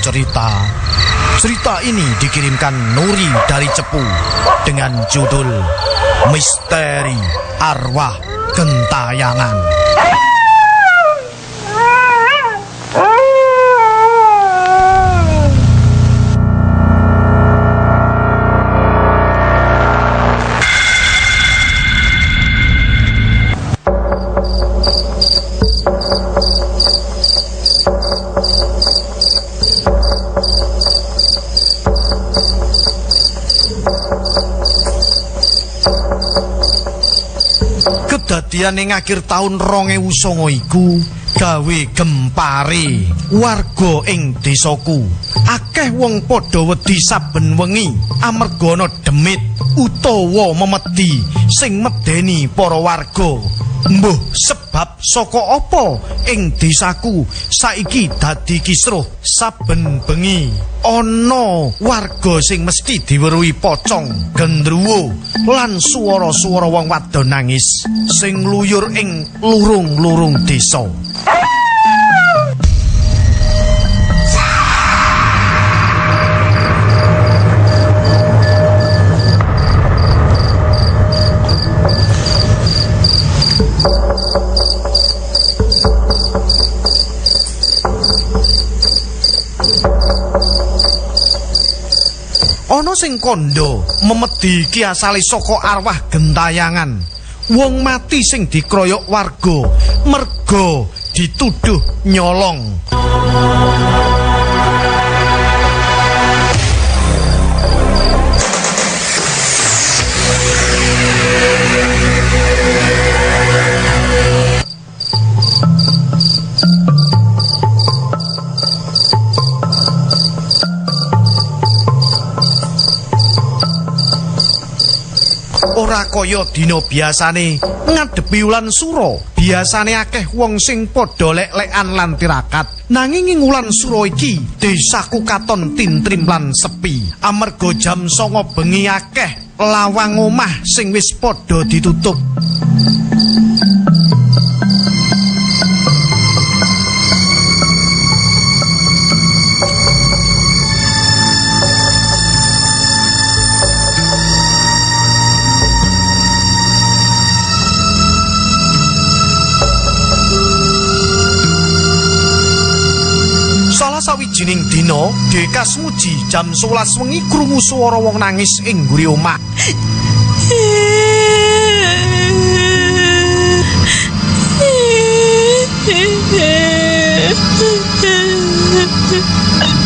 cerita. Cerita ini dikirimkan Nuri dari Cepu dengan judul Misteri Arwah Gentayangan. Kedadian ing akhir taun 2009 iku gawe gempare warga ing desaku. Akeh wong padha wedi saben wengi amarga ana demit utawa memedi sing medeni para warga. Mbuh sebab saka apa ing desaku saiki dadi kisruh saben bengi? Ana warga sing mesti diweruhi pocong gendruwo lan swara-swara wong wadon nangis sing luyur ing lurung-lurung desa Ana sing kandha memedi iki asale saka arwah gentayangan. Wong mati sing dikroyok warga merga dituduh nyolong. Kaya dina biasane ngadepi wulan sura. Biasane akeh wong sing padha lek-lekan lan tirakat. Nanging ing wulan sura iki desaku katon tintrim lan sepi. Amarga jam 09.00 bengi akeh lawang omah sing wis padha ditutup. Sawijining dina, Dekas muji jam 11 wengi krungu swara wong nangis ing ngguri omah.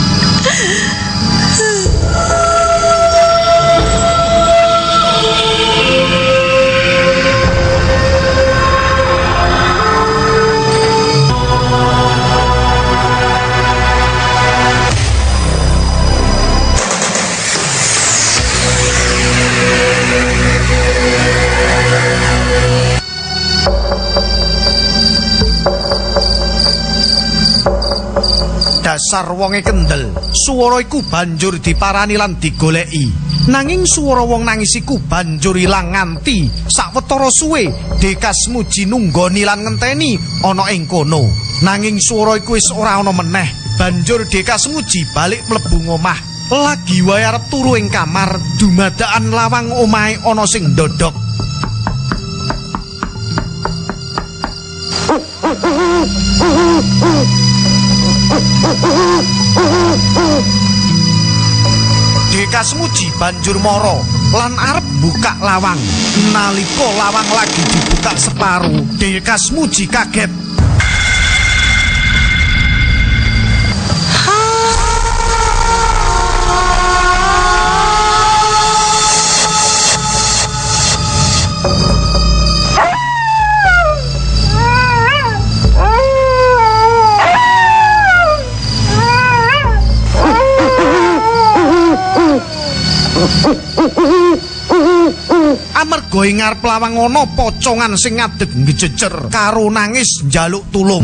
Dasar wonge kendel, swara iku banjur diparani lan digoleki. Nanging swara wong nangis iku banjur ilang nganti sawetara suwe Dekas muji nunggoni lan ngenteni ana ing kono. Nanging swara iku wis ora ana meneh. Banjur Dekas muji balik mlebu omah. Lagi wae arep turu ing kamar, dumadakan lawang omahe ana sing ndodok. Dekas muji banjur mara lan arep buka lawang. Nalika lawang lagi dibuka separuh, Dekas muji kaget. Amarga ing ngarep lawang ana pocongan sing ngadeg ngejejer karo nangis njaluk tulung.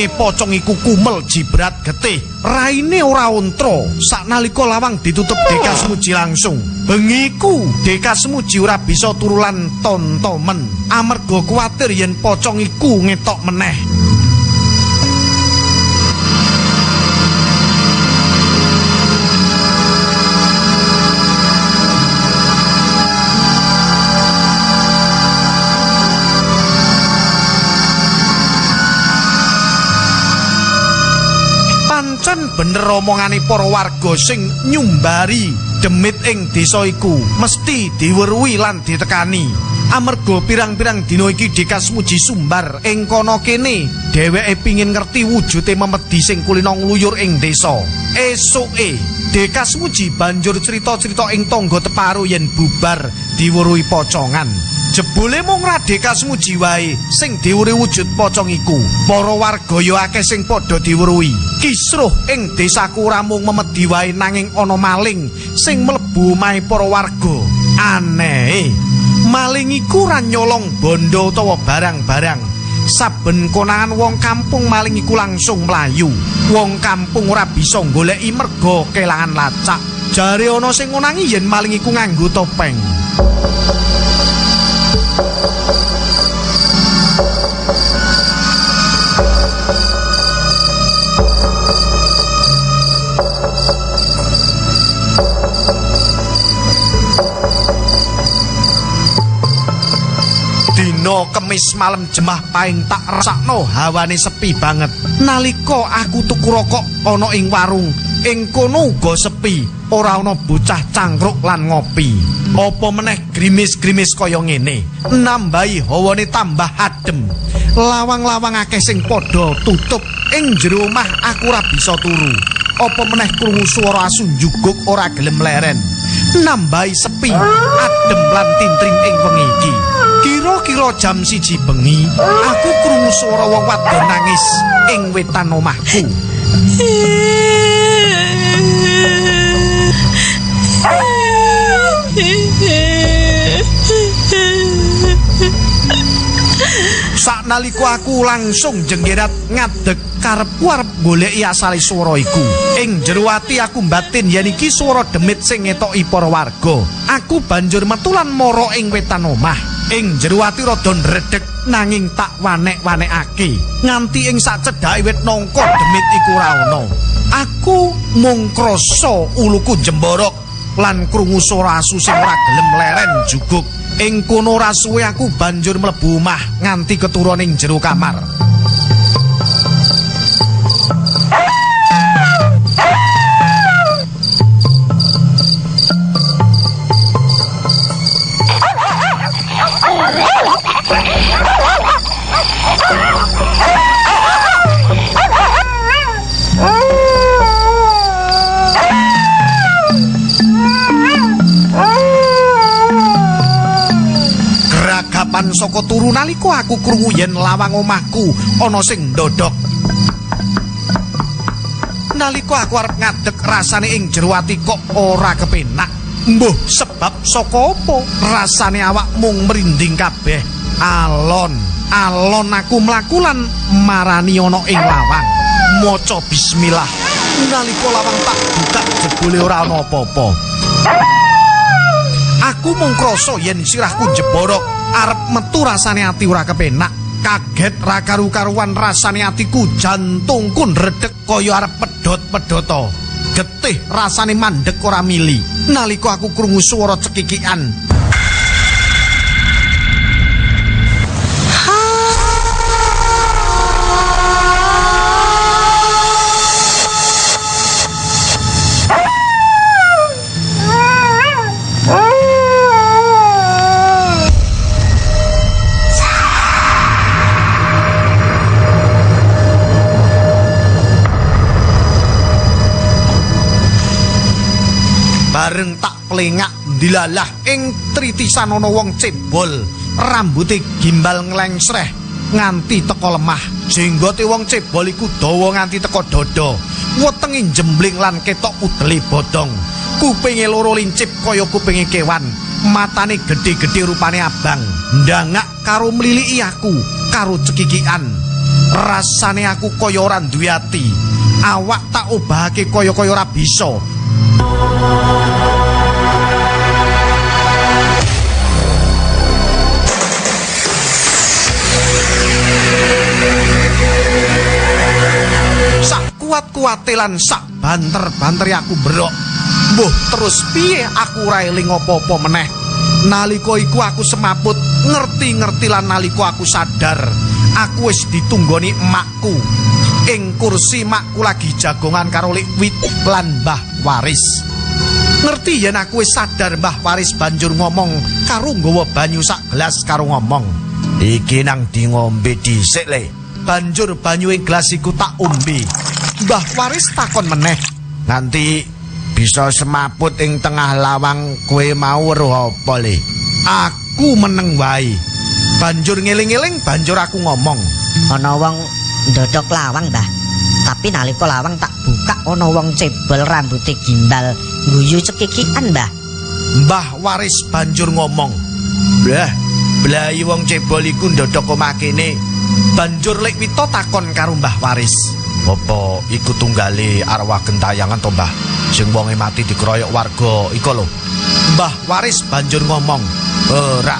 Morine pocong iku kumel jibrat getih. Raine ora ontra. Saknalika lawang ditutup Deka Semuji langsung. Bengiku Deka Semuji ora bisa turulan tontomen. Amarga kuwatir yen pocong iku ngetok meneh. Bener omongane para warga sing nyumbari demit ing desa iku mesti diweruhi lan ditekani. Amarga pirang-pirang dina iki Dekas Muji sumbar ing kono kene dheweke pingin ngerti wujude memedi sing kulino ngluyur ing desa. Esuke Dekas Muji banjur cerita-cerita ing tangga teparo yen bubar diweruhi pocongan Jebule mung Radeka Smuji wae sing diwuri wujud pocong iku. Para warga ya akeh sing padha diweruhi. Kisruh ing desaku ora mung memedi wae nanging ana maling sing mlebu omahe para warga. Aneh. Maling iku ora nyolong bondo utawa barang-barang. Saben konangan wong kampung maling iku langsung mlayu. Wong kampung ora bisa goleki merga kelangan lacak. Jare ana sing ngonangi yen maling iku nganggo topeng. Kemis malam jemah paing tak rasakno hawane sepi banget. Nalika aku tuku rokok ana ing warung, ing kono uga sepi, ora ana bocah cangkruk lan ngopi. Apa meneh grimis-grimis kaya ngene, nambahi hawane tambah adem. Lawang-lawang akeh sing padha tutup ing jero omah aku ora bisa turu. Apa meneh krungu swara asu njuguk ora gelem leren. Nambahi sepi, adem lan tintring ing wengi iki. Kira-kira jam siji bengi, aku krungu swara wong wadon nangis ing wetan omahku. Saknalika aku langsung jenggerat ngadeg karepku arep goleki asale swara iku. Ing jero ati aku batin yen iki swara demit sing ngetoki para warga. Aku banjur metu lan mara ing wetan omah. Ing jero ati rada ndredeg nanging tak wanek-wanekake. Nganti ing sak cedhake wit nangka demit iku ora ana. Aku mung krasa uluku jemborok lan krungu swara asu sing ora gelem leren juguk. Ing kono ora suwe aku banjur mlebu omah nganti keturun ing jero kamar. Aku krungu yen lawang omahku ana sing ndodhok. nalika aku arep ngadeg rasane ing jero ati kok ora kepenak. Mbuh sebab saka apa? Rasane awak mung merinding kabeh. Alon, alon aku mlaku lan marani ana ing lawang. Maca bismillah. Nalika lawang tak buka jebule ora ana apa-apa. Aku mung krasa yen sirahku jeborok arep metu rasane ati ora kepenak. Kaget ra karu-karuan rasane atiku jantungku ndredeg kaya arep pedhot-pedhoto. Getih rasane mandek ora mili. Nalika aku krungu swara cekikikan. Bareng tak plengak dilalah ing tritisan ana wong cebol. Rambuté gimbal nglengsreh nganti teko lemah. Jenggote wong cebol iku dawa nganti teko dada. Wetenge jembling lan ketok udele bodong. Kupinge loro lincip kaya kupinge kewan. Matane gedhe-gedhe rupane abang. Ndangak karo mliliki aku karo cekikian rasane aku kaya ora duwe ati. Awak tak obahake kaya-kaya ora bisa kuat-kuate lan sak banter-banteri aku berok. Mbuh terus piye aku ora eling apa-apa meneh. Nalika iku aku semaput ngerti-ngerti lan nalika aku sadar aku wis ditunggoni emakku. Ing kursi makku lagi jagongan karo likwit lan Mbah Waris. Ngerti yen aku wis sadar Mbah Waris banjur ngomong karo nggawa banyu sak gelas karo ngomong. Iki nang di ngombe dhisik le. Banjur banyu ing gelas iku tak umbi. Mbah Waris takon meneh. Nanti bisa semaput ing tengah lawang kue mau weruh apa le? Aku meneng wae. Banjur ngeling-eling banjur aku ngomong. ana wong ndodok lawang, Mbah. Tapi nalika lawang tak buka ana wong cebol rambuté gimbal guyu cekikian, Mbah. Mbah Waris banjur ngomong. Blah, blahi wong cebol iku ndodok omah kene. Banjur Lek Wito takon karo Mbah Waris. Apa iku tunggale arwah gentayangan to, Mbah? Sing wonge mati dikeroyok warga iku lho. Mbah Waris banjur ngomong, "Ora,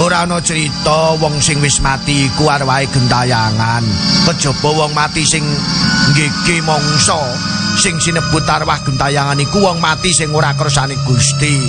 ora ana cerita wong sing wis mati iku arwahe gentayangan. Kejaba wong mati sing nggege mangsa sing sinebut arwah gentayangan iku wong mati sing ora kersane Gusti.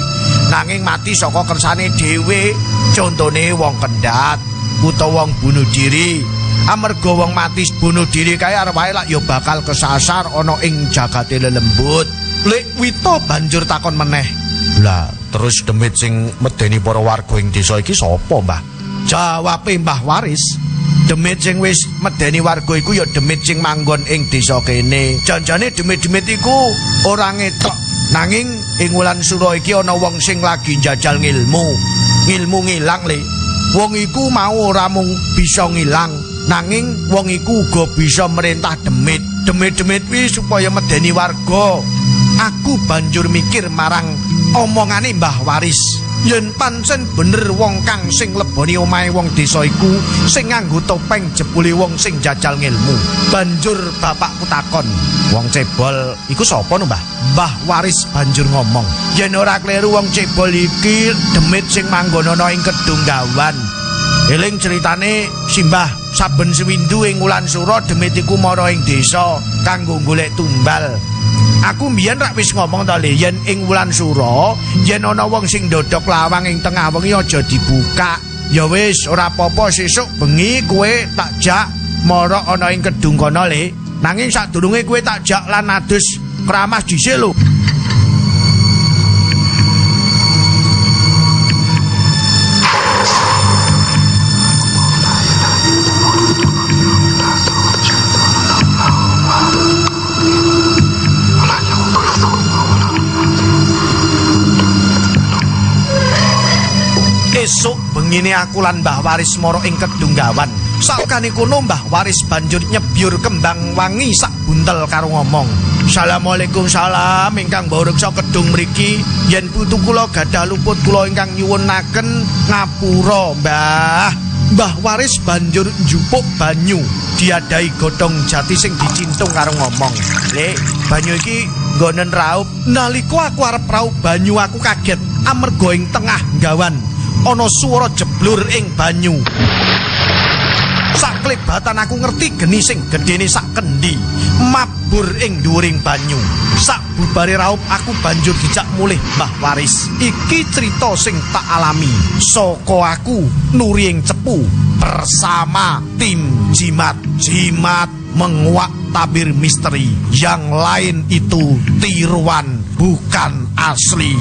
Nanging mati saka kersane dhewe, contone wong kendhat utawa wong bunuh diri. Amarga wong mati bunuh diri kae arwahe lak ya bakal kesasar ana ing jagate lelembut. Lek Wito banjur takon meneh. Lah, terus demit sing medeni para warga ing desa iki sapa, Mbah? Jawabe Mbah Waris. Demit sing wis medeni warga iku ya demit sing manggon ing desa kene. Janjane demit-demit iku ora ngetok. Nanging ing wulan sura iki ana wong sing lagi njajal ngilmu. Ngilmu ngilang le. Wong iku mau ora mung bisa ngilang, nanging wong iku uga bisa merintah demit. Demit-demit wi supaya medeni warga. Aku banjur mikir marang omongane Mbah Waris. Yen pancen bener wong kang sing leboni omahe wong desa iku sing nganggo topeng jebule wong sing jajal ngilmu. Banjur bapakku takon, "Wong cebol iku sapa no, Mbah?" Mbah Waris banjur ngomong, "Yen ora kleru wong cebol iki demit sing manggon ana ing kedung gawan." Eling ceritane Simbah saben sewindu ing wulan sura demit iku mara ing desa kanggo golek tumbal. Aku mbiyen rak wis ngomong to le yen ing wulan sura yen ana wong sing ndodok lawang ing tengah wengi aja dibuka. Ya wis ora apa-apa sesuk bengi kowe tak jak mara ana ing kedung kono le. Nanging sadurunge kowe tak jak lan adus keramas dhisik lho. Esuk bengine aku lan Mbah Waris mara ing kedung gawan. Sakane kono Mbah Waris banjur nyebyur kembang wangi sak buntel karo ngomong. Assalamualaikum salam ingkang bawreksa kedung mriki. Yen putu kula gadah luput kula ingkang nyuwunaken ngapura, Mbah. Mbah Waris banjur njupuk banyu diadai godhong jati sing dicintung karo ngomong. Lek, banyu iki nggonen raup. Nalika aku arep raup banyu aku kaget amarga ing tengah gawan ana swara jeblur ing banyu. Saklebatan aku ngerti geni sing gedene sak kendi mabur ing dhuwuring banyu. Sak bubare raup aku banjur dijak mulih Mbah Waris. Iki cerita sing tak alami saka aku Nuri ing Cepu bersama tim Jimat. Jimat menguak tabir misteri yang lain itu tiruan bukan asli.